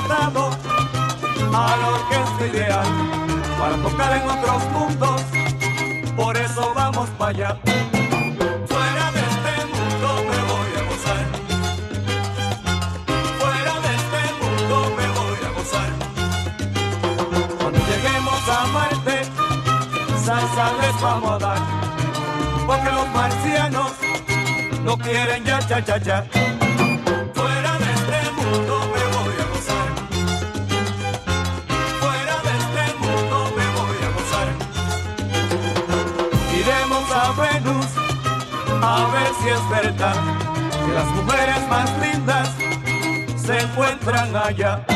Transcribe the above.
mundo ideal para tocar en otros mundos. Por eso vamos para allá. Fuera de este mundo me voy a gozar. Fuera de este mundo me voy a gozar. Cuando lleguemos a Marte, salsa les vamos a dar. Porque los marcianos no quieren ya cha cha cha. si es verdad que las mujeres más lindas se encuentran allá.